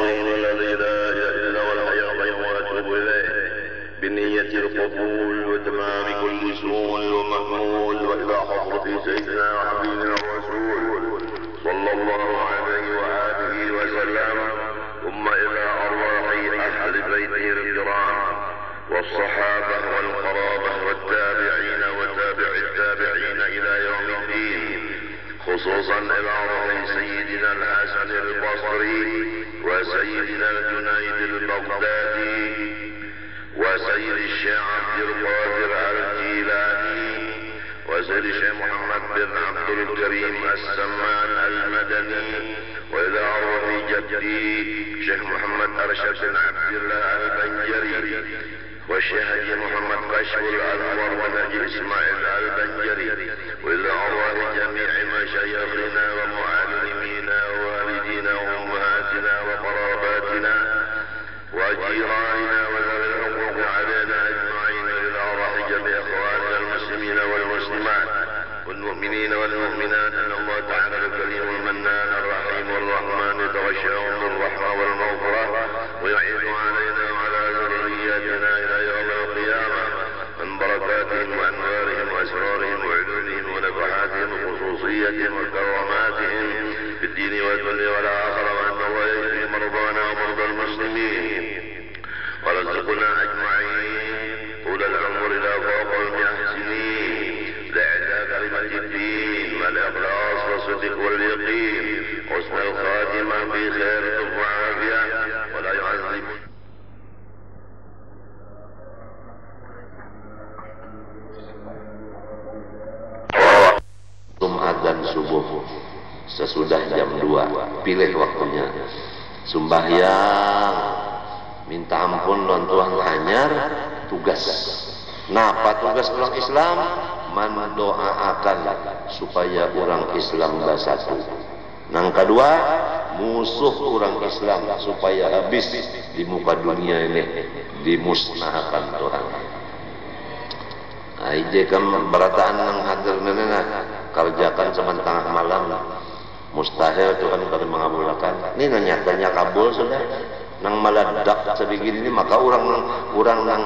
الله الذي لا اله الا هو الحي القيوم واتوب اليه بنية القبول وتمام كل سؤول ومحمول والى حضرة سيدنا وحبيبنا الرسول صلى الله عليه واله وسلم ثم إلى ارواح أهل بيته الكرام والصحابة والقرابة والتابعين وتابع التابعين إلى يوم الدين خصوصا إلى روح سيدنا الحسن البصري وسيدنا الجنيد البغدادي وسيد الشيخ عبد القادر الجيلاني وسيد الشيخ محمد بن عبد الكريم السمان المدني وإلى روح جدي شيخ محمد أرشد بن عبد الله البنجري والشيخ محمد بشر الأنور ونجي إسماعيل البنجري وإلى أرواح جميع مشايخنا ومعلمينا وقراباتنا وجيراننا وذوي الحقوق علينا أجمعين إلى أرواح جميع إخواننا المسلمين والمسلمات والمؤمنين والمؤمنات أن الله تعالى الكريم المنان الرحيم الرحمن يتغشاهم بالرحمة والمغفرة ويعيد علينا وعلى ذرياتنا إلى يوم القيامة من بركاتهم وأنوارهم وأسرارهم وعلومهم ونفحاتهم وخصوصيتهم وكراماتهم في الدين والدنيا والآخرة وأن الله يشفي مرضانا ومرضى المسلمين ورزقنا أجمعين طول العمر إلى فوق المئة سنين لإعلاء كلمة الدين والإخلاص والصدق واليقين حسن الخاتمة في خير وعافية ولا يعذب Jumat dan subuh sesudah jam 2 pilih waktunya sembahyang minta ampun lawan Tuhan hanyar tugas. Napa tugas orang Islam? Mendoakan supaya orang Islam bersatu Nang kedua, musuh orang Islam supaya habis di muka dunia ini dimusnahkan Tuhan. Nah, ije kan berataan nang hadir nena kerjakan cuma tengah malam mustahil Tuhan kalau mengabulkan. Ini nyatanya kabul sudah. Nang meledak sedikit ini maka orang orang nang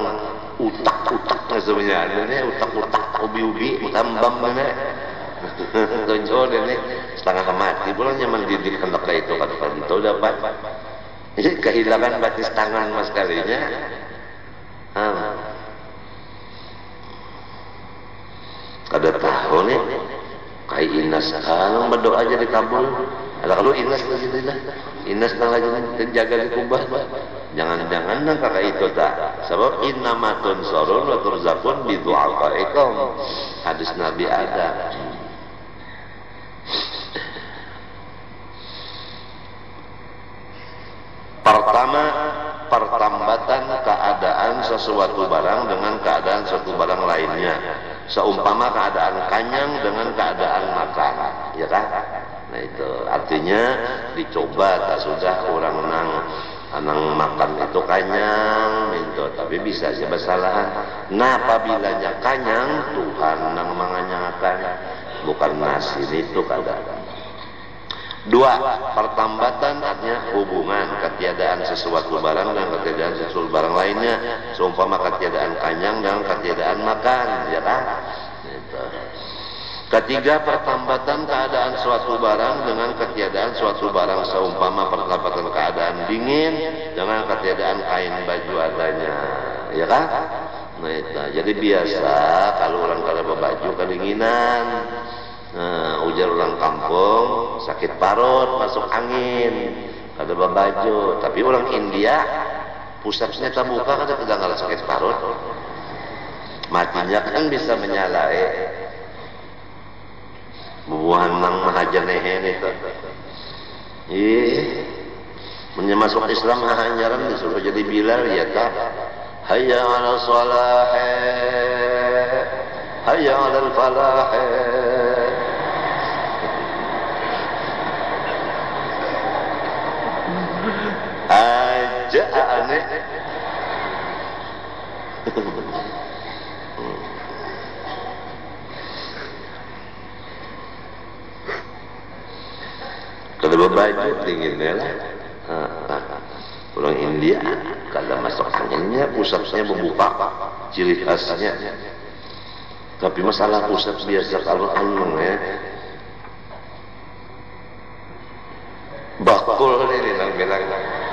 utak-utak sebenarnya ini utak-utak ubi-ubi utambam mana tunjuk ini setengah mati bulan nyaman didik hendak itu kan itu dapat kehilangan batis tangan mas kalinya ah. kada tahu nih kayak inas. Kan berdoa aja dikabul ada kalau inas situ lah inas nang lagi terjaga di kubah jangan-jangan nang kakak itu tak sebab innamatun sorun wa turzakun bi du'afaikum hadis nabi ada Pertama, pertambatan keadaan sesuatu barang dengan keadaan sesuatu barang lainnya. Seumpama keadaan kanyang dengan keadaan makan, ya kan? Nah itu artinya dicoba tak sudah orang nang nang makan itu kanyang, minto tapi bisa aja bersalah. Nah apabila kanyang, Tuhan nang menganyangakan, bukan nasi itu kadang. Dua, pertambatan artinya hubungan ketiadaan sesuatu barang dan ketiadaan sesuatu barang lainnya. Seumpama ketiadaan kanyang dan ketiadaan makan, ya kan? Gitu. Ketiga, pertambatan keadaan suatu barang dengan ketiadaan suatu barang seumpama pertambatan keadaan dingin dengan ketiadaan kain baju adanya, ya kan? Nah, itu. Jadi biasa kalau orang kalau baju kedinginan, Nah, ujar orang kampung sakit parut masuk angin. Ada baju tapi orang India pusatnya terbuka kada pegang sakit parut. Matinya kan bisa menyalai. Bubuhan nang mahajanehen itu ih masuk Islam hanyaran disuruh jadi bilal ya tak? Hayya ala salah hayya ala falah aja aneh. Kalau berbaju tinggi lah dia kalau masuk anginnya pusatnya membuka ciri khasnya. Tapi masalah pusat biasa kalau anu ya. Bakul ini nang bilang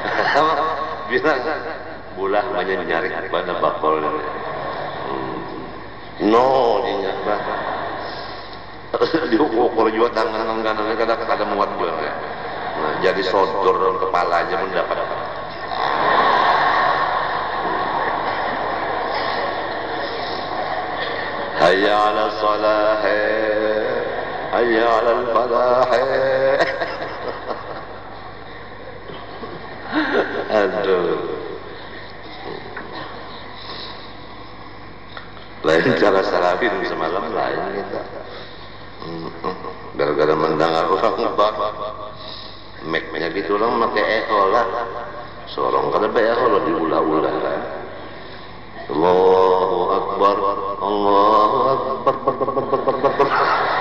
bisa. Bulah banyak nyari pada bakol hmm. no dinya diukur juga tangan enggak kanannya kadang-kadang muat juga. Nah, jadi sodor kepala aja mendapat Hayya ala salah Hayya ala falah aduh. Lain cara salafin semalam lain kita. Gara-gara mendengar orang bak mek-mek gitu orang pakai echo lah. Seorang kada echo lo diulah-ulah. Allahu Akbar Allahu Akbar.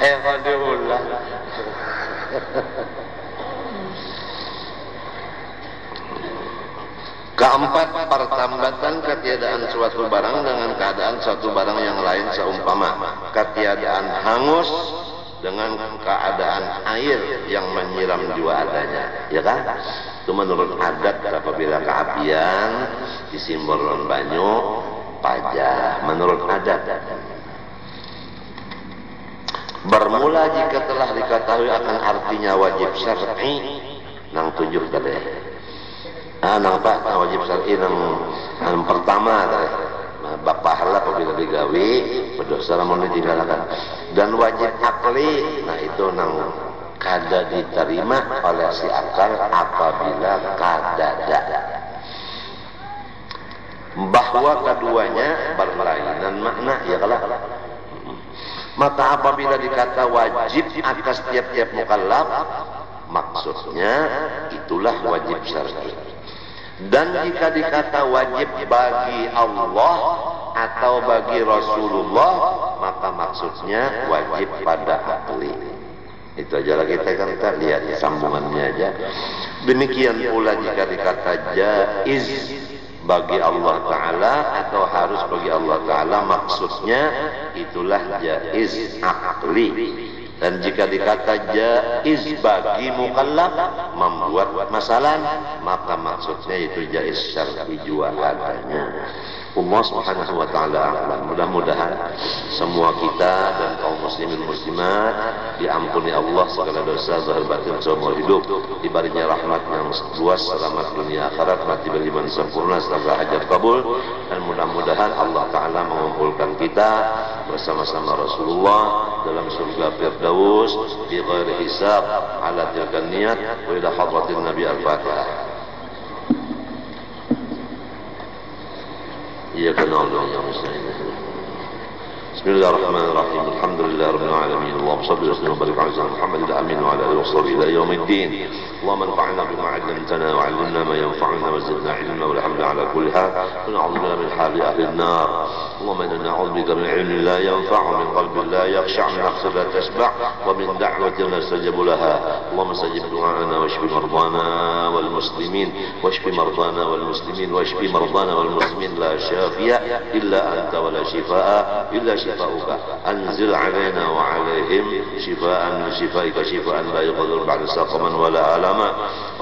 Eh diulah Keempat, pertambatan ketiadaan suatu barang dengan keadaan suatu barang yang lain seumpama ketiadaan hangus dengan keadaan air yang menyiram jua adanya, ya kan? Itu menurut adat apabila keapian disimbolkan banyu pajah menurut adat. Bermula jika telah diketahui akan artinya wajib syar'i nang tujuh tadi Ah, nampak wajib syar'i yang, yang pertama tadi. Nah, bapak hala apabila digawe berdosa namun ditinggalkan. Dan wajib akli, nah itu nang kada diterima oleh si akal apabila kadada. Bahwa keduanya berlainan makna ya kalau maka apabila dikata wajib atas tiap-tiap mukallaf maksudnya itulah wajib syar'i dan jika dikata wajib bagi Allah atau bagi Rasulullah, maka maksudnya wajib pada ahli. Itu aja lagi kita kan kita lihat sambungannya aja. Demikian pula jika dikata jaiz bagi Allah Ta'ala atau harus bagi Allah Ta'ala maksudnya itulah jaiz akli dan jika dikata jaiz bagi mukallaf membuat masalah, maka maksudnya itu jaiz syar'i jua adanya. Allah Subhanahu wa taala. Mudah-mudahan semua kita dan kaum muslimin muslimat diampuni Allah segala dosa zahir batin seumur hidup, diberinya rahmat yang luas selamat dunia akhirat, mati beriman sempurna setelah hajat kabul. Dan mudah-mudahan Allah taala mengumpulkan kita bersama-sama Rasulullah dalam surga Firdaus bi ghairi hisab ala tilkan niat wa ila hadratin Nabi Al-Fatihah. Ia 能那样说 بسم الله الرحمن الرحيم. الحمد لله رب العالمين. اللهم صل وسلم وبارك على سيدنا محمد الأمين وعلى آله وصحبه إلى يوم الدين. اللهم انفعنا بما علمتنا وعلمنا ما ينفعنا وزدنا علما والحمد على كل حال. ونعوذ بك من حال أهل النار. اللهم إنا نعوذ بك من علم لا ينفع ومن قلب لا يخشع. من نفس لا تشبع ومن دعوة لا يستجب لها. اللهم استجب دعاءنا واشف مرضانا والمسلمين. واشف مرضانا والمسلمين. واشف مرضانا والمسلمين. لا شافي إلا أنت ولا شفاء إلا شفاؤك أنزل علينا وعليهم شفاء من شفائك شفاء لا يغادر بعد سقما ولا الما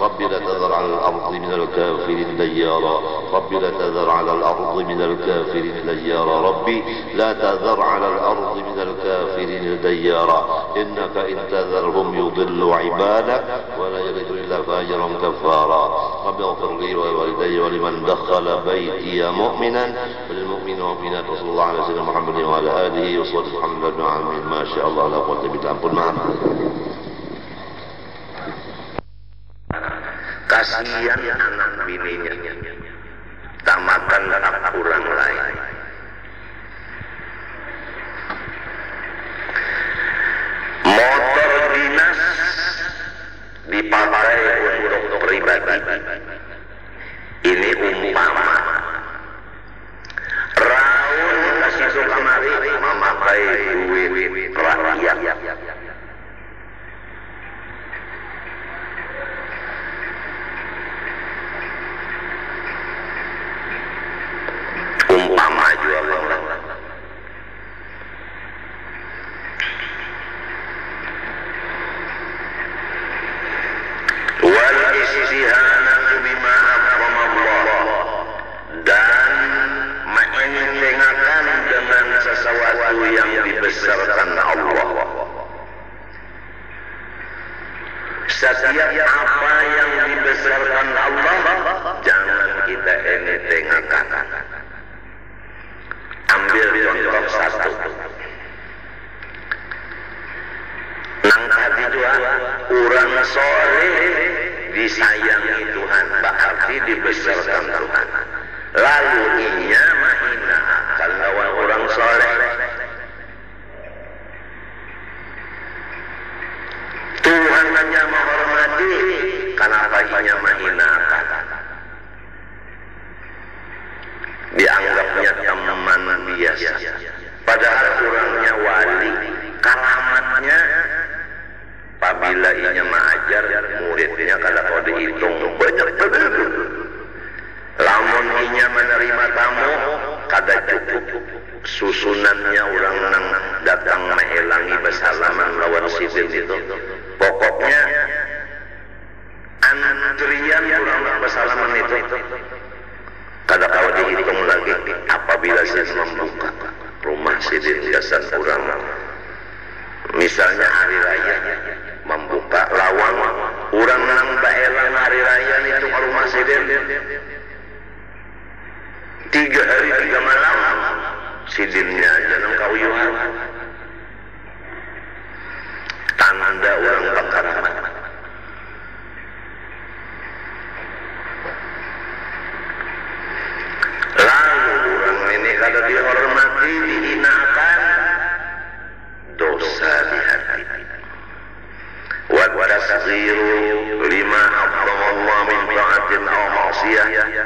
رب لا تذر على الأرض من الكافرين ديارا. رب لا تذر على الأرض من الكافرين ديارا. ربي لا تذر على الأرض من الكافرين ديارا. إنك إن تذرهم يضل عبادك ولا يلد إلا فاجرا كفارا. رب اغفر لي ولوالدي ولمن دخل بيتي مؤمنا وللمؤمنين والمؤمنات وصلى الله على سيدنا محمد وعلى آله وصحبه لله العالمين. ما شاء الله لا قوة إلا بالله. ampun maaf kasihan anak bininya. Tak makan tak kurang lain. Motor dinas dipakai untuk pribadi. Ini umpama. Raul kasih kamari memakai duit rakyat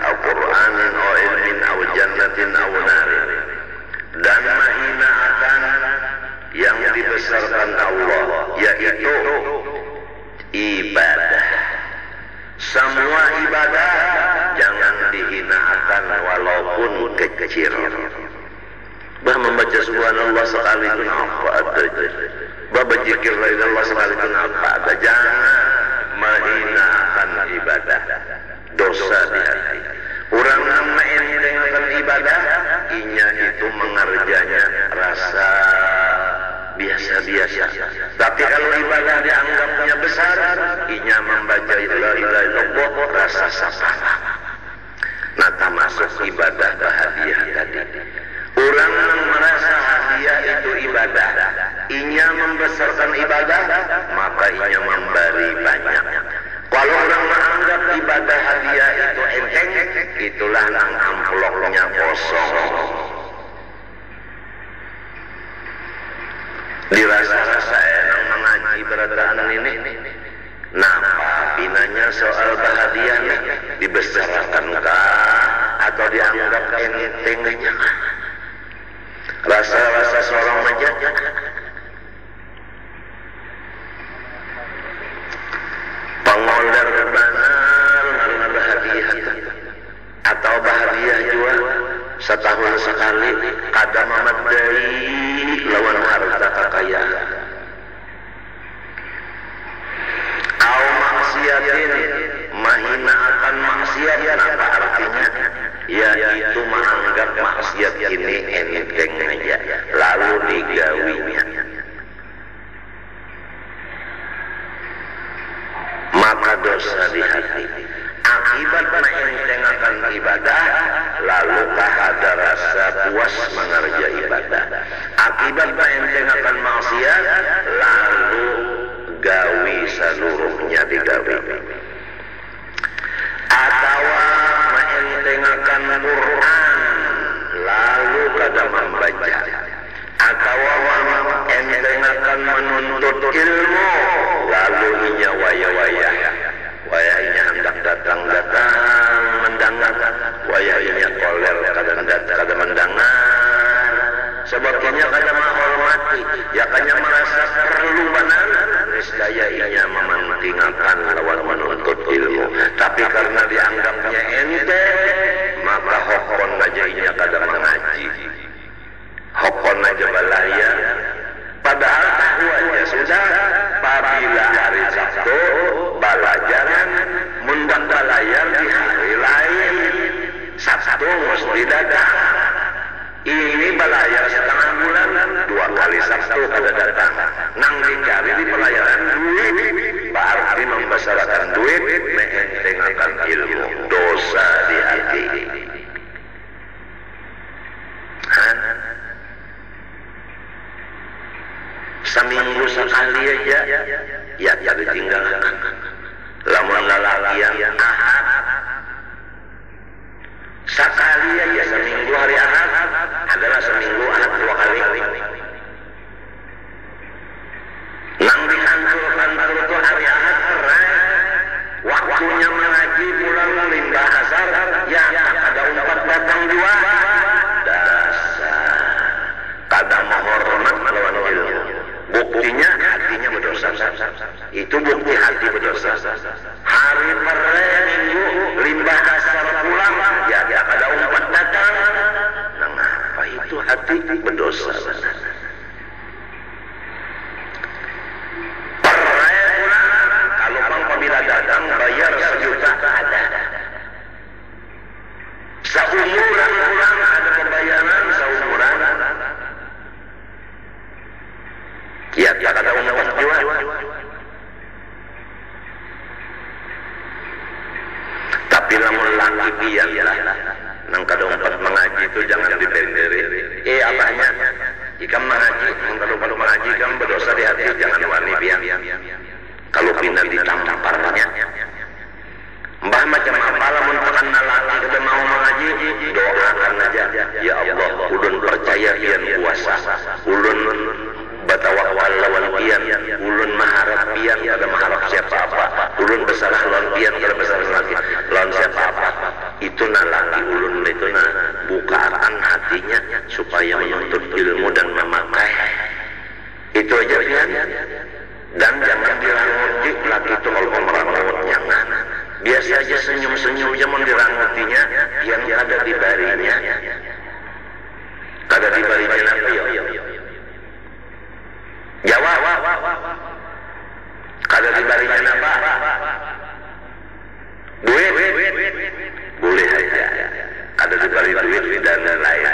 أو قرآن أو علم أو جنة أو نار dan menghinakan yang dibesarkan Allah yaitu ibadah semua ibadah jangan dihinakan walaupun kecil bah membaca subhanallah sekali itu apa ada bah berzikir la ilallah sekali itu apa ada jangan menghinakan ibadah dosa di hati orang menghinakan ibadah inya itu mengerjanya rasa biasa-biasa. Tapi kalau ibadah dianggapnya besar inya membaca la ilaha illallah rasa sapa. Nah termasuk ibadah bahagia tadi. Orang yang merasa hadiah itu ibadah. Inya membesarkan ibadah maka inya memberi banyak kalau orang menganggap ibadah hadiah itu enteng itulah nang amplopnya kosong. Dirasa-rasa enak mengaji beradaan ini. Nah, binanya soal bahagia dibesarkan kah atau dianggap entengnya rasa-rasa seorang aja pengolder benar bahagia. Atau bahagia juga setahun sekali kada memadai lawan harta kekayaan. Au maksiatin mahina akan maksiat apa artinya? Yaitu menganggap maksiat ini Murid mengenteng akan ilmu dosa di hati. Han? Seminggu sekali aja, ya tapi tinggalkan. Lamun lelaki yang ahad, sekali aja seminggu hari ahad adalah seminggu tubuh di hati berdosa. Hari mereka minggu limbah kasar pulang. Ya, ya ada umat datang. Nah, Mengapa itu hati berdosa? sadarinya kagak dibalikin apa ya? jawab. Di dibalikin apa duit. Boleh aja ada dibalik duit dan lain-lain.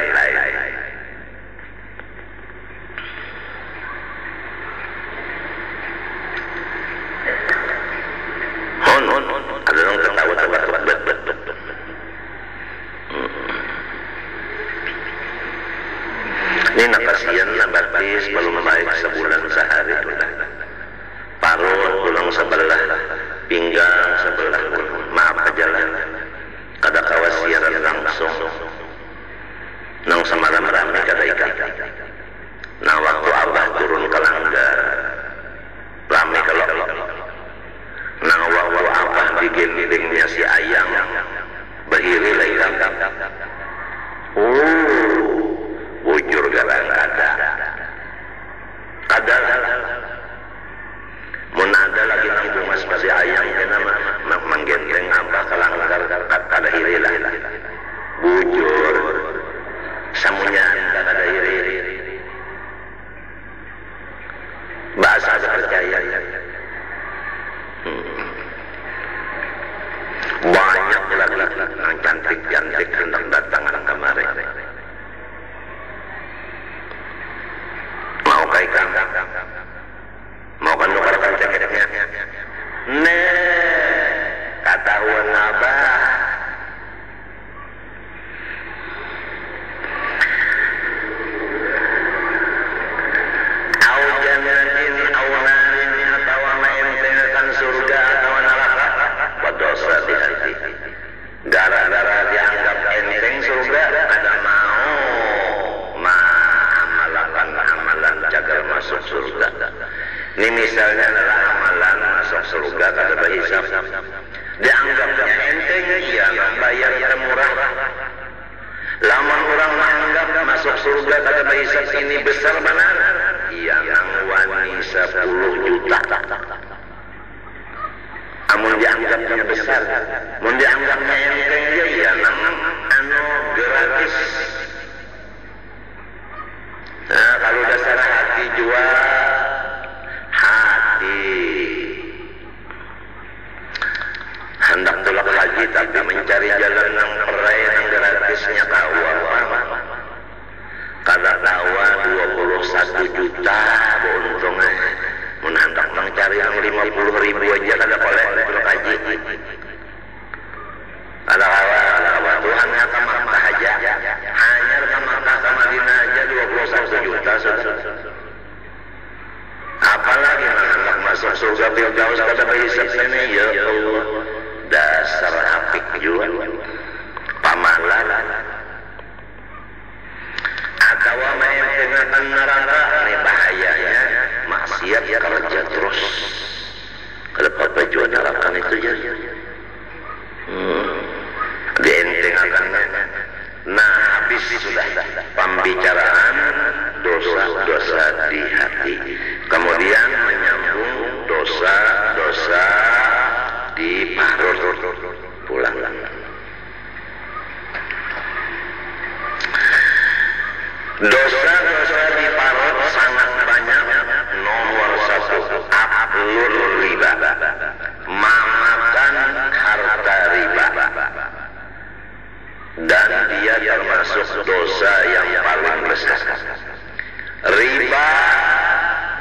Sudah pembicaraan dosa-dosa di hati. Kemudian menyambung dosa-dosa di parut pulang. Dosa-dosa di parut sangat banyak. Nomor satu aplur riba memakan harta riba dan dia termasuk dosa yang paling besar. Riba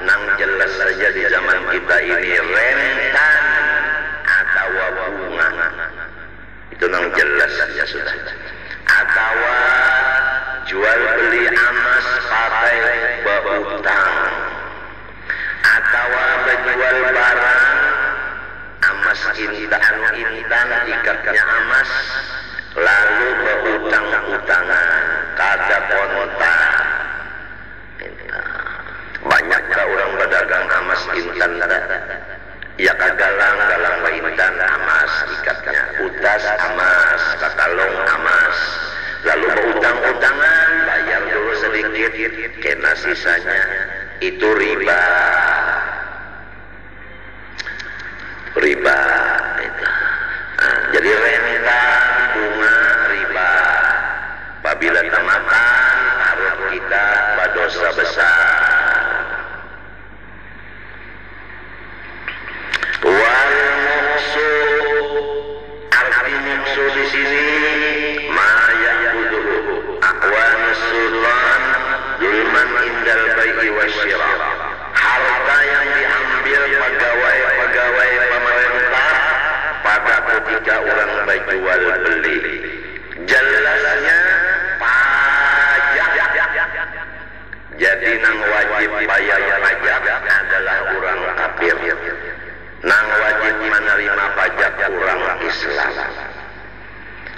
nang jelas saja di zaman kita ini rentan atau bunga. Itu nang jelas saja sudah. Atau jual beli emas pakai berhutang atau berjual barang emas intan intan ikatnya emas lalu berhutang-hutangan kada konta banyak orang berdagang emas intan ya kagalang galang intan emas ikatnya utas emas katalong emas. Lalu berhutang-hutangan bayar dulu sedikit kena sisanya. Itu riba. Indal bai'i wa syira harta yang diambil pegawai-pegawai pemerintah pada ketika orang berjual beli. Jelasnya pajak. Jadi nang wajib bayar pajak adalah orang kafir. Nang wajib menerima pajak orang Islam.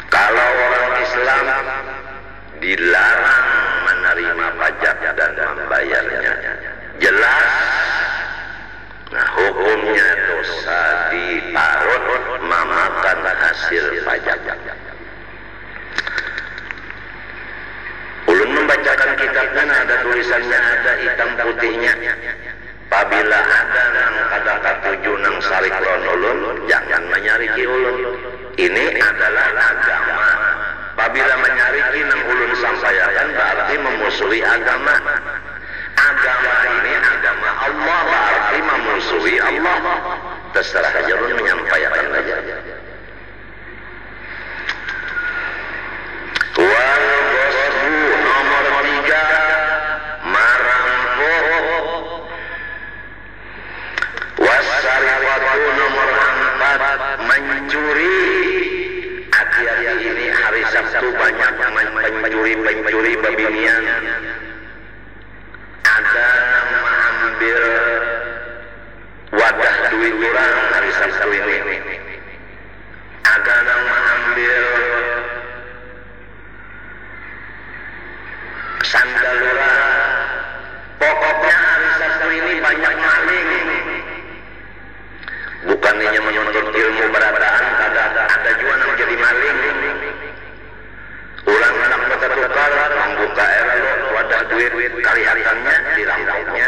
Kalau orang Islam dilarang menerima pajak dan membayarnya. Jelas? Nah hukumnya dosa diparut memakan hasil pajak. Ulun membacakan kitabnya ada tulisannya ada hitam putihnya. Apabila ada nang kada katuju nang sarik ulun jangan menyariki ulun. Ini adalah agama apabila menyariki nang ulun sampaikan berarti memusuhi agama. Agama ini agama Allah berarti memusuhi Allah. Terserah aja ulun menyampaikan aja wal nomor tiga marampok. Wasarifatu nomor empat mencuri begitu banyak pencuri-pencuri babinian. Ada mengambil wadah duit orang hari Sabtu ini. Ada yang mengambil sandal orang duit kelihatannya di rambutnya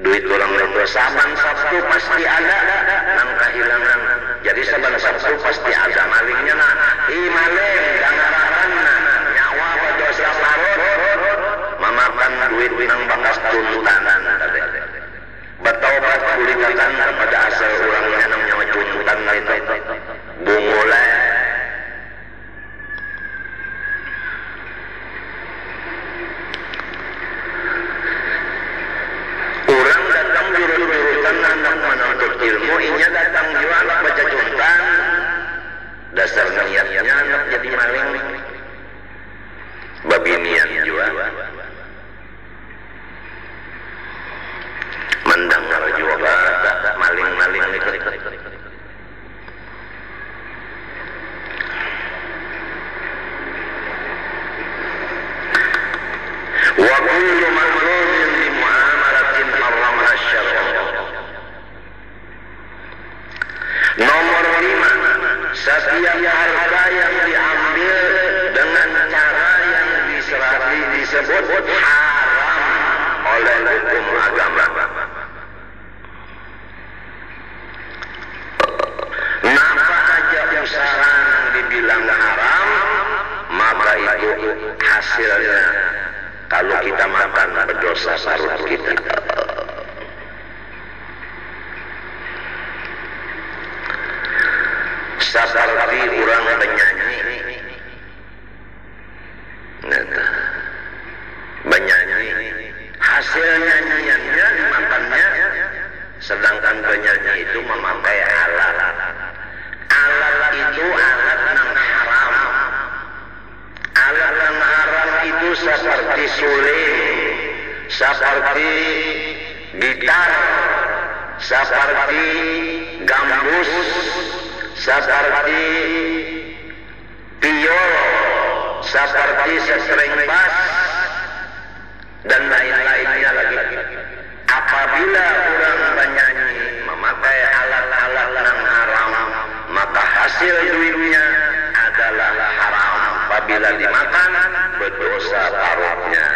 duit orang lembur saban sabtu pasti ada nang kehilangan. Jadi saban sabtu pasti ada malingnya nah. Maling dangaran nyawa dosa parut? Memakan duit nang bakas tuntutan betobat kulikatan kepada asal orangnya nang nyawa tuntutan itu bungulah ilmu inya datang jual baca juntan dasar niatnya anak jadi maling. Makan berdosa perut kita. Seperti orang penyanyi, Neta. Penyanyi, hasil nyanyiannya makannya, sedangkan penyanyi itu memakai alat. Alat itu alat yang haram. Alat yang haram itu seperti suling, seperti gitar, seperti gambus, seperti piol, seperti sesering bas, dan lain-lainnya lagi. Apabila orang penyanyi memakai alat-alat yang haram, maka hasil duitnya adalah haram. Apabila dimakan, berdosa paruhnya.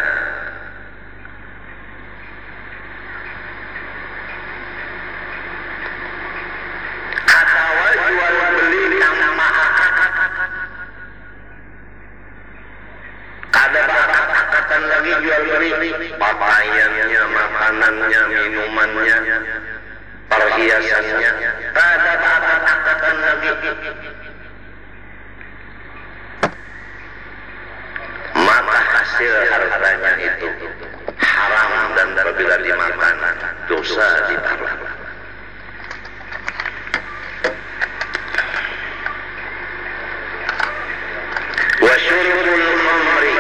Atau jual beli tanpa Ada akad-akadan lagi jual beli pakaiannya, makanannya, minumannya, perhiasannya. Ada akad-akadan lagi. Maka hasil hartanya itu haram dan apabila dimakan dosa diparuh. Wasyurbul khamri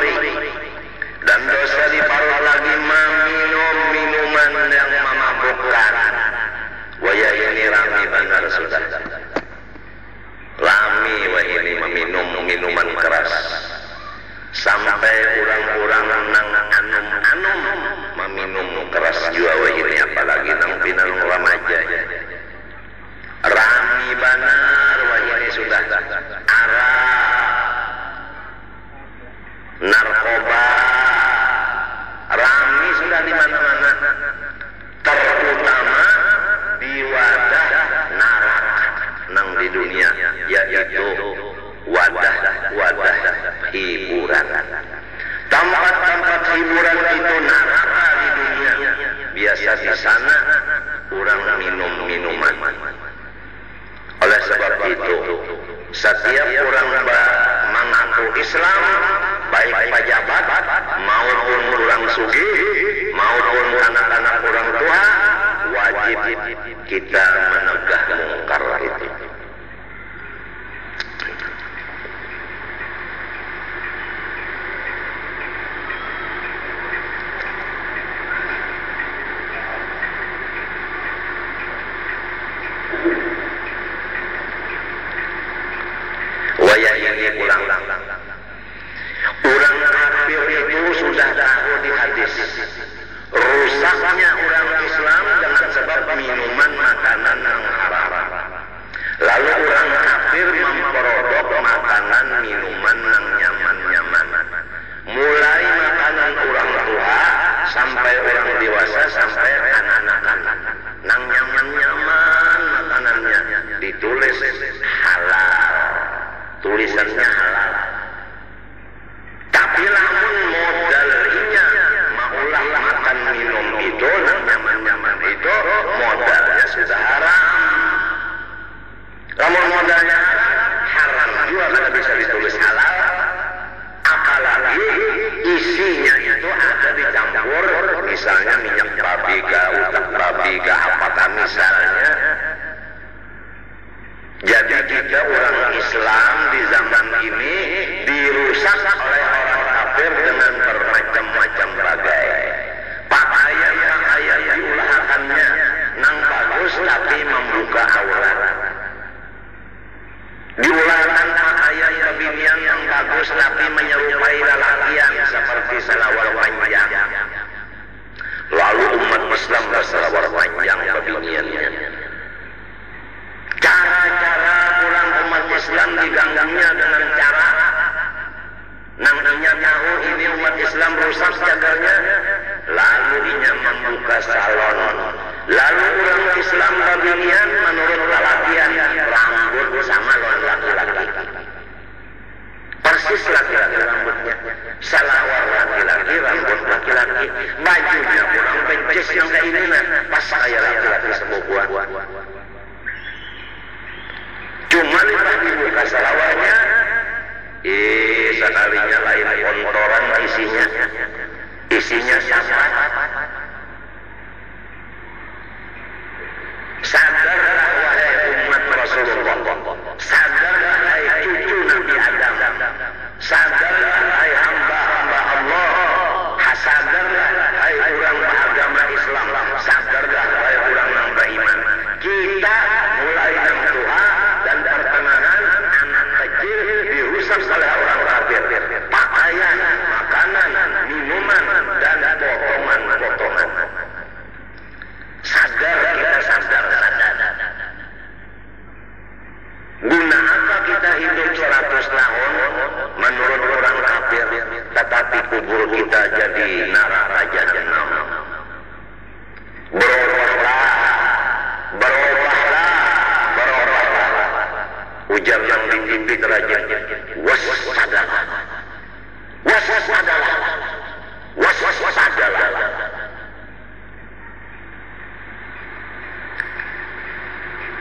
dosa diparuh lagi meminum minuman yang memabukkan. Waya ini rami benar sudah. Lami wah ini meminum minuman keras. Sampai orang-orang nang anum-anum meminum keras juga wah ini apalagi nang pinang remaja. Rami benar wah ini sudah arah narkoba rami sudah di mana-mana terutama di wadah neraka nang di dunia yaitu wadah wadah hiburan. Tempat-tempat hiburan itu neraka di dunia. Biasa di sana kurang minum minuman oleh sebab itu setiap orang mengaku Islam baik pejabat maupun orang sugi maupun anak-anak orang tua wajib kita menegah mungkar itu. Makanan minuman yang nyaman-nyaman. Mulai makanan orang tua sampai orang dewasa sampai anak-anak. Nang nyaman-nyaman makanannya ditulis halal. Tulisannya halal. Tapi lamun modalnya maulah makan minum itu nyaman-nyaman itu modalnya sudah haram. Lamun modalnya dicampur misalnya minyak paprika, utak paprika, apakah misalnya jadi kita orang Islam di zaman ini dirusak oleh orang kafir dengan bermacam-macam bagai pakaian-pakaian diulahakannya nang bagus tapi membuka aurat. Diulahkan pakaian kebinian yang bagus tapi menyerupai lelakian seperti selawar panjang. Islam berselawar panjang kebiniannya. Cara-cara pulang umat Islam diganggunya dengan cara Namanya tahu ini umat Islam rusak jagalnya Lalu inya membuka salon Lalu orang Islam bagian menurut lelakian Rambut sama laki-laki Persis laki-laki rambutnya. Salawar laki-laki, rambut laki-laki. Bajunya kurang bencis yang kayak ini nah Pas kayak laki-laki sebuah Cuma pas dibuka salawarnya Eh, sekalinya lain kontoran isinya. Isinya sampah. Sadarlah Santa kafir, tetapi kubur kita jadi neraka jahanam. Berubahlah, berubahlah, berubahlah. Ujar yang di TV derajat, wassadalah, wassadalah, wassadalah.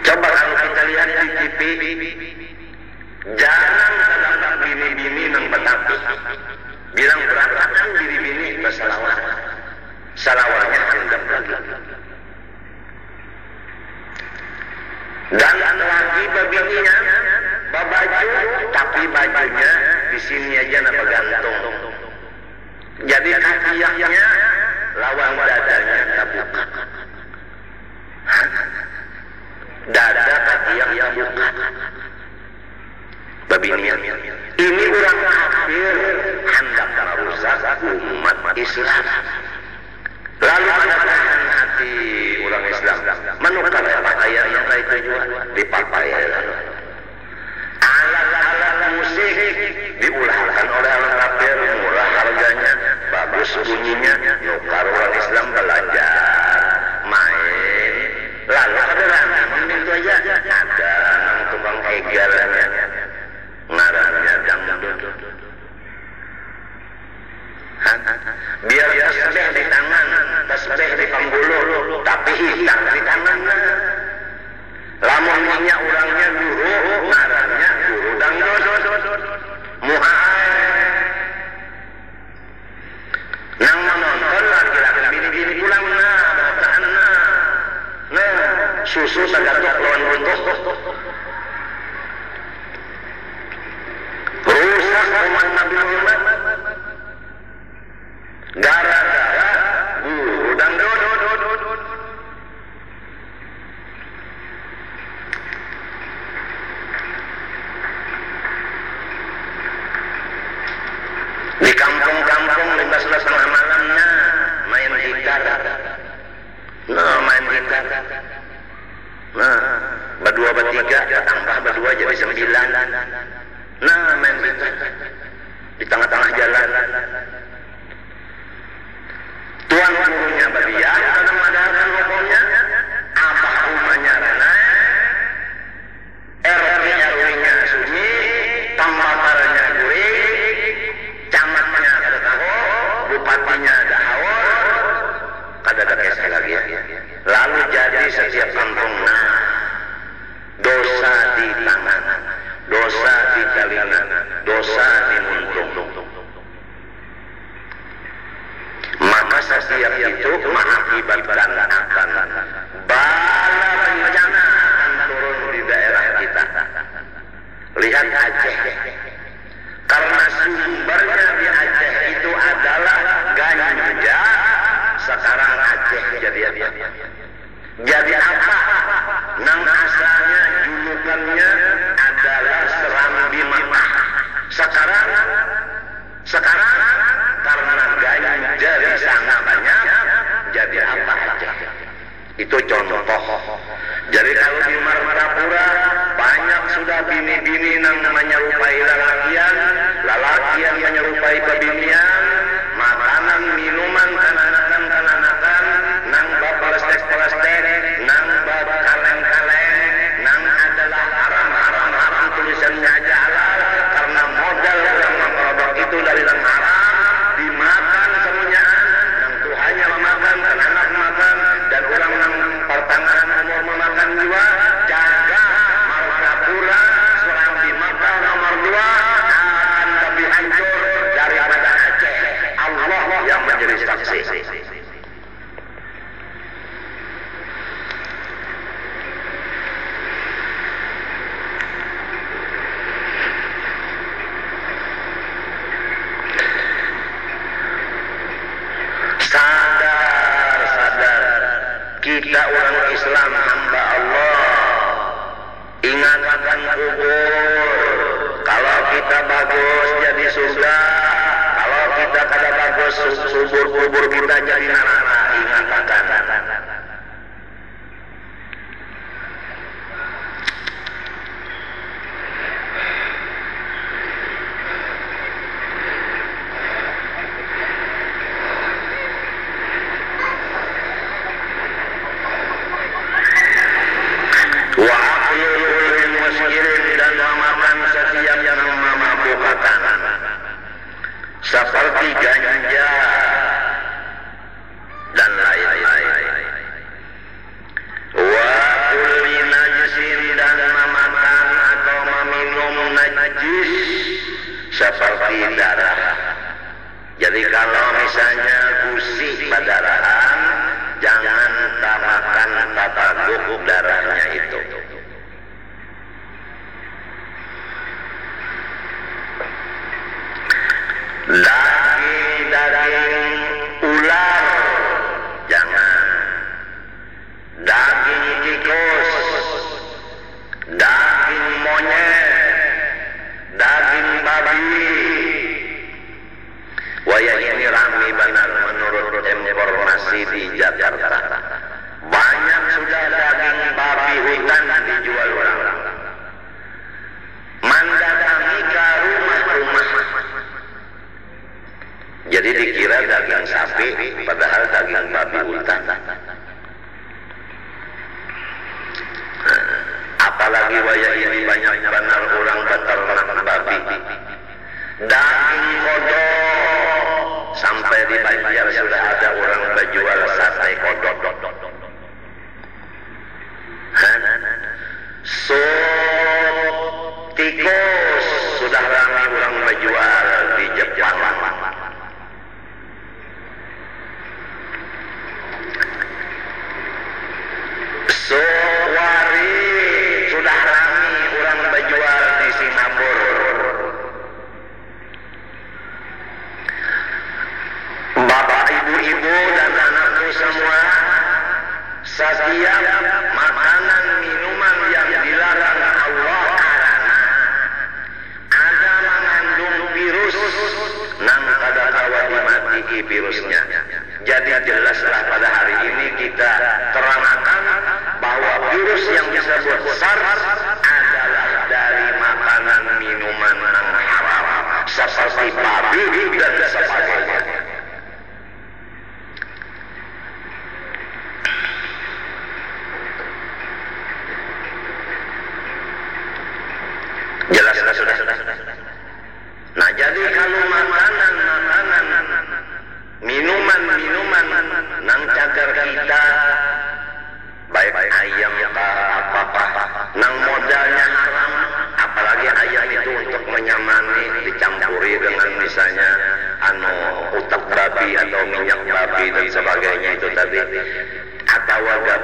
Coba kalau kita lihat di TV, jarang kadang bini-bini nang betapi. Bilang berangkat kan bini-bini bersalawat. Salawatnya handap lagi. Dan lagi babininya babaju, tapi bajunya di sini aja nak bergantung. Jadi kakinya lawan dadanya terbuka. Dada kaki yang terbuka. Babinian. Ini orang kafir hendak merusak umat Islam. Lalu menekan hati orang Islam. Menukar pakaian yang kayak tujuan dipakai. Alat-alat musik diulahkan oleh orang kafir murah harganya, bagus bunyinya. Nukar orang Islam belajar, main, lalu ada rancangan itu aja ada tukang egalannya ngarannya dangdut biar tasbih di tangan tasbih di pambulu tapi hitam di tangan. Lamun minyak orangnya guru ngarannya guru dangdut muhai nang menonton laki-laki bini-bini pulang nah nah nah susu tagatok lawan butuh rusak umat Nabi Muhammad gara-gara guru dan dodo di kampung-kampung di belas tengah malamnya main gitar. Nah main gitar. Nah berdua bertiga tambah berdua jadi sembilan. Nah main gitar. Di tengah-tengah jalan tuan gurunya beria dalam mengadakan hukumnya apa kita orang Islam hamba Allah. Ingatkan kubur. Kalau kita bagus jadi surga. Kalau kita kada bagus subur kubur kita jadi neraka.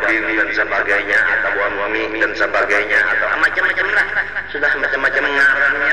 Dan sebagainya atau Wami dan sebagainya atau macam-macam lah. Sudah macam-macam ngarangnya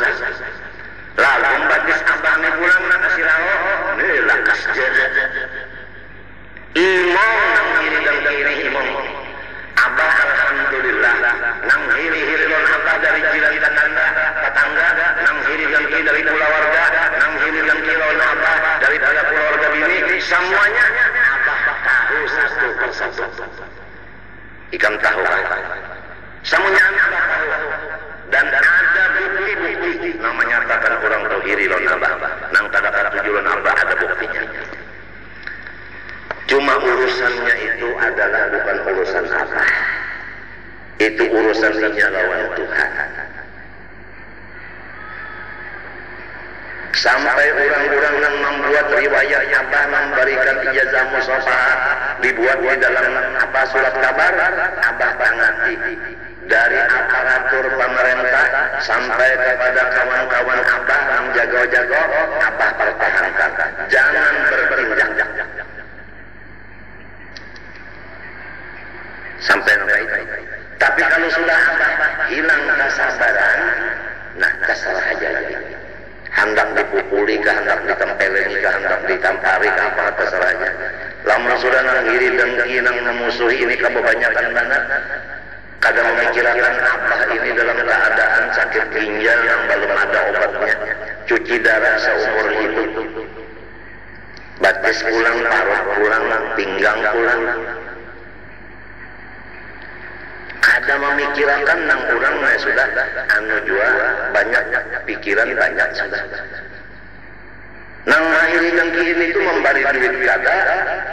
rasa lalu bagus abangnya pulang nak kasih lao nih lakas jada imam nang kiri dan kiri imam. Abah alhamdulillah nang kiri kiri don abah dari jiran tetangga tetangga nang kiri dan kiri dari pulau warga nang kiri dan kiri don abah daripada pulau warga bini. Semuanya abah tahu satu persatu. Ikan tahu. Semuanya abah tahu. Dan nang menyatakan orang tahu kiri don abah nang kata tujuh don abah ada buktinya Cuma urusannya itu adalah bukan urusan apa. Itu urusan dia lawan Tuhan. Sampai orang-orang yang membuat riwayat Abah memberikan ijazah musafahat dibuat di dalam apa surat kabar Abah tangati dari aparatur pemerintah sampai kepada kawan-kawan Abah yang jago-jago Abah pertahankan. Jangan berpindah sampai sampai tapi kalau sudah hilang kesabaran nah terserah aja hendak dipukuli ke hendak ditempelengi ke hendak ditampari ke apa terserah aja. Lama sudah nanggiri dengki nang memusuhi ini kebanyakan mana kadang memikirkan apa ini dalam keadaan sakit ginjal yang belum ada obatnya. Cuci darah seumur hidup. Batis pulang paruh pulang pinggang pulang. Ada memikirkan nang kurang nah sudah. Anu jua banyak pikiran banyak sudah. Nang yang kini itu memberi duit kada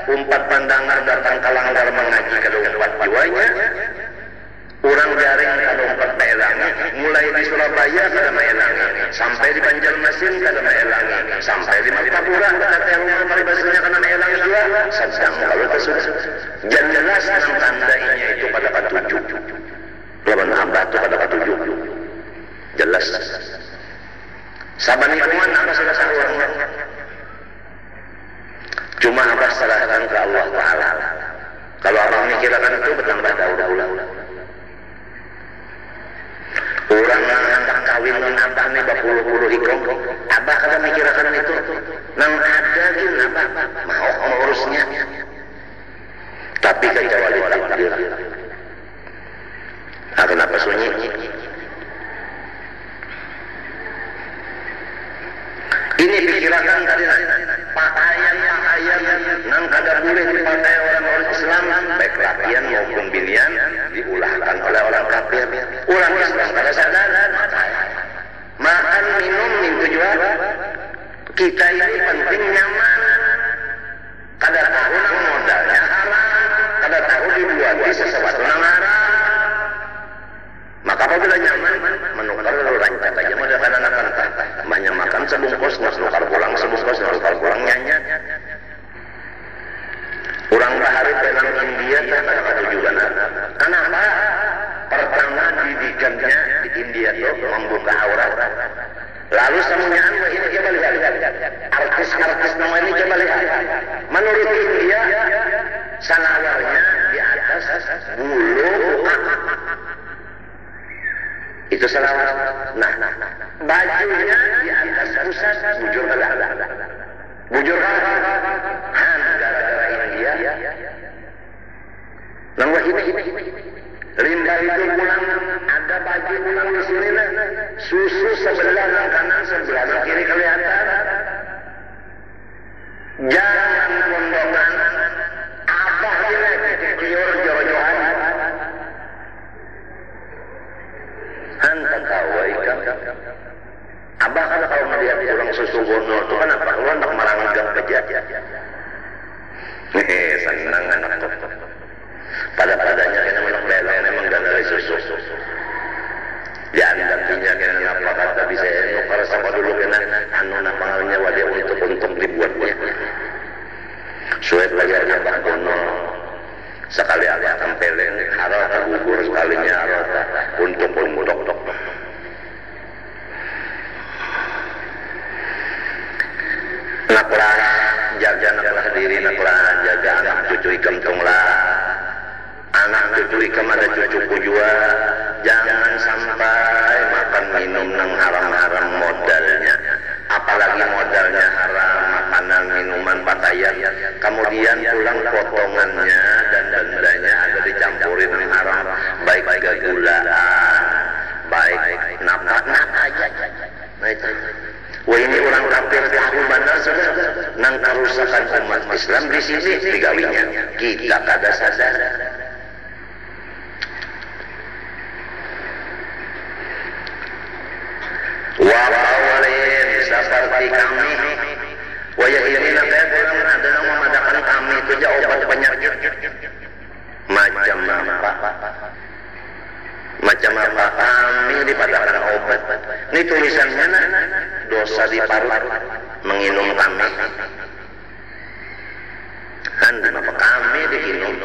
umpat pandangan datang kalanggar mengaji kada umpat jiwanya orang jaring kada umpat maelangi. Mulai di Surabaya kada maelangi. Sampai di Banjarmasin kada maelangi. Sampai di Martapura kada teh rumah paribasanya kada maelangi juga. Sedang kalau sudah jelas nang tandainya itu pada ketujuh lawan hamba itu pada ketujuh jelas. Saban iman apa sudah sahur cuma apa serahkan ke Allah Ta'ala. Kalau orang mikirkan itu bertambah daur ulang orang yang hendak kawin dengan abah nih berpuluh-puluh ikong abah kada mikirkan itu nang ada gin abah mau mengurusnya tapi kecuali takdir nah, kenapa sunyi ini pikirkan tadi pakaian-pakaian nang kada boleh dipakai orang-orang Islam baik laki maupun binian diulahkan oleh orang kafir. Orang Islam kada sadar makan minum min tujuan. Kita ini penting nyaman. Kada tahu nang modalnya haram kada tahu dibuat sesuatu nang maka apabila nyaman menukar rancak aja modal kana anak banyak makan sebungkus nukar pulang sebungkus nukar pulang nyanyi Orang bahari penang India tak ada juga Kenapa? Pertama didikannya di India itu membuka aurat. Lalu semuanya ini coba lihat. Artis-artis nama ini coba lihat. Menurut India, sanawarnya di atas bulu itu salawat. Nah, bajunya di atas pusat bujur ada. bujur kan han gara-gara India. Nang ini Rimba itu pulang ada baju pulang di sini nah. susu sebelah kanan sebelah kiri kelihatan. Jangan pondongan abah ini liur joro-johan hantar kawai kan abah kan kalau melihat kurang susu bonor itu kan apa? Lu anak maranggang aja. Hehe senang anak tuh pada padanya kena menang lele memang gak dari susu. Ya nantinya kena apa kata bisa enu para sama dulu kena anu napangalnya wadah untuk untuk dibuatnya. Suet lagi ada bagono sekali ada tempelin harata gugur sekalinya harata untuk untuk dok naklah jaga naklah diri naklah jaga anak cucu ikem lah anak cucu ikem ada cucuku juga jangan sampai makan minum nang haram-haram modalnya. Apalagi modalnya haram makanan minuman pakaian. Kemudian pulang potongannya dicampurin nang haram baik kegulaan baik nafkah aja Wah ini orang kafir tahu benar sudah nang kerusakan umat Islam di sini digawinya kita kada sadar. Wawalin seperti kami Wayahirina kayak kurang ada yang memadakan kami itu obat penyakit macam apa macam apa kami dipadakan obat. Ini tulisannya nah, dosa di parut. Menginum kami. Kan apa kami diinum?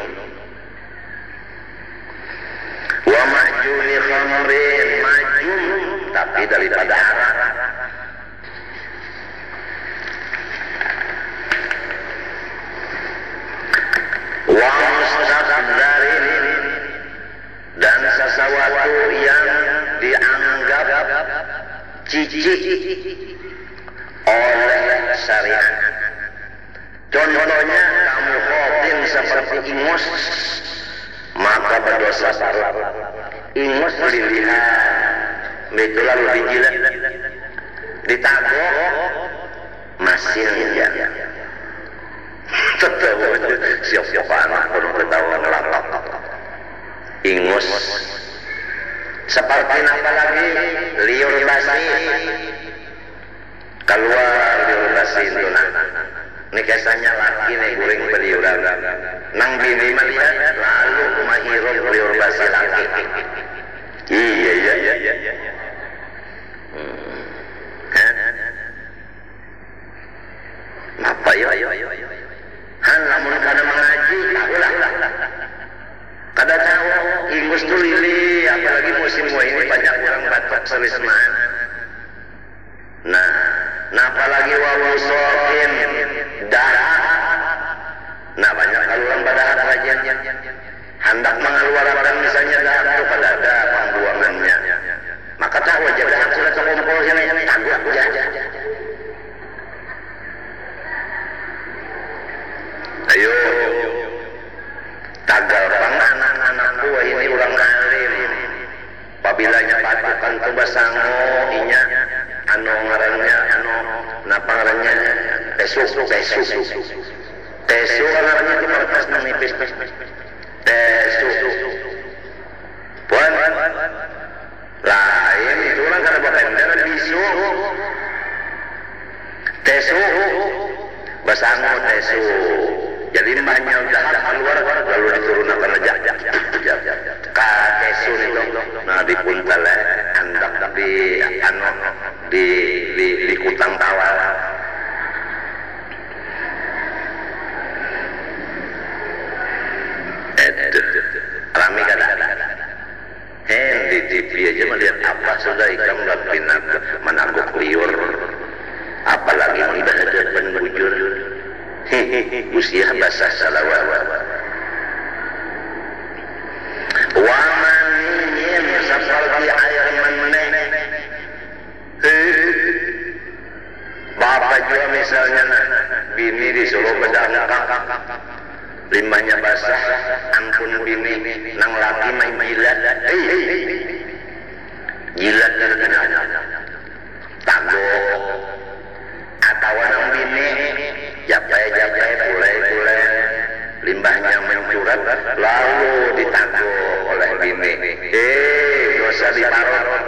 Wa maju li khamrin maju tapi daripada haram. Wa mustaqdarin dan sesuatu yang dianggap cici oleh syariat. Contohnya kamu khotin seperti ingus, maka berdosa parut. Ingus dilihat, itu lalu dijilat, ditagok, masilnya. Tetap siapa anak pun ketawa ngelakak. Ingus seperti apa lagi? Liur basi. Keluar liur basi itu. Nah ini kesannya laki nih guring beliuran. Nang bini melihat lalu mahirup liur basi laki iya iya iya iya juga misalnya bini disuruh bedangkak limbahnya basah ampun bini nang laki main jilat. Hei jilat tangguh. Atau nang bini japai japai pulai pulai limbahnya mencurat lalu ditangguh oleh bini. Eh dosa diparot.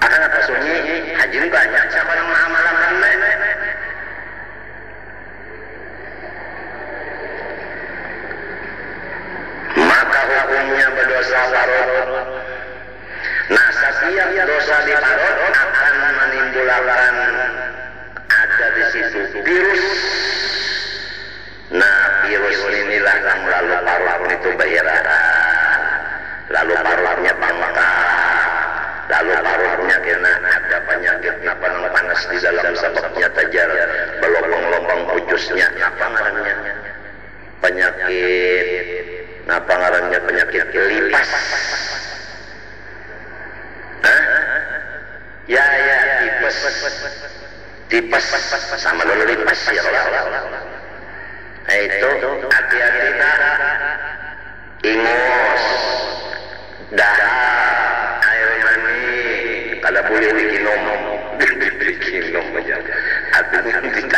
Akan apa sunyi haji banyak siapa yang malam-malam maka hukumnya berdosa parot nah setiap dosa di parot akan menimbulkan ada di situ virus. Nah virus inilah yang lalu parot itu bayaran lalu parotnya bangkang lalu parutnya ada penyakit apa panas di dalam sebabnya tajar belombong-lombong pucusnya. Apa ngarannya penyakit. Apa ngarannya penyakit lipas Hah? ya ya tipes. Tipes sama dulu lipas ya nah, itu hati-hati ingus dahar kalau boleh dikinom dikinom aja artinya tidak antara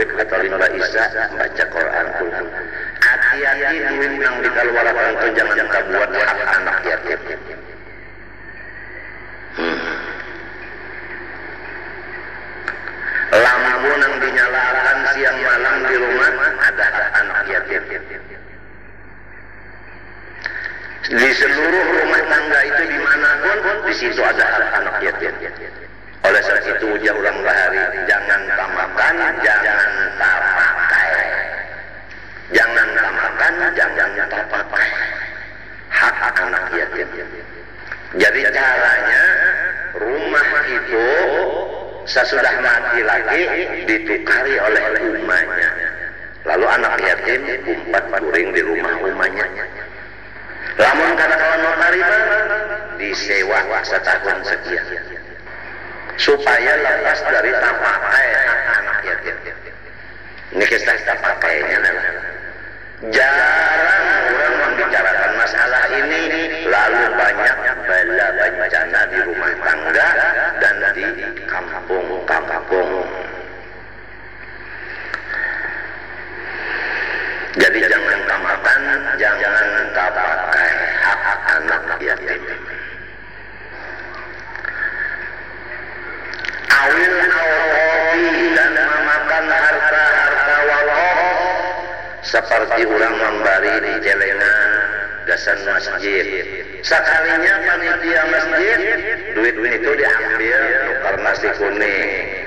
maghrib atau limbah isya baca Quran pula hati-hati duit yang dikeluarkan itu jangan buat hak anak yatim. Hmm. lampu yang dinyalakan siang malam di rumah ada anak yatim. Di seluruh rumah tangga itu di mana pun di situ ada anak yatim. Oleh sebab itu ulang bahari jangan tamakan jangan tapakai jangan tamakan jangan tapakai hak anak yatim jadi caranya rumah itu sesudah mati lagi ditukari oleh umanya lalu anak yatim umpat kuring di rumah umanya lamun kata kawan notari disewa setahun sekian supaya lepas dari tapakai anak yatim ini kisah tapakainya jarang orang membicarakan masalah ini lalu banyak bala bencana di rumah tangga dan di kampung-kampung. Jadi jangan tamakan jangan tapakai hak anak yatim. Awil dan memakan harta-harta seperti orang membari di Jelena gasan masjid. Sekalinya panitia masjid duit itu diambil tukar nasi kuning.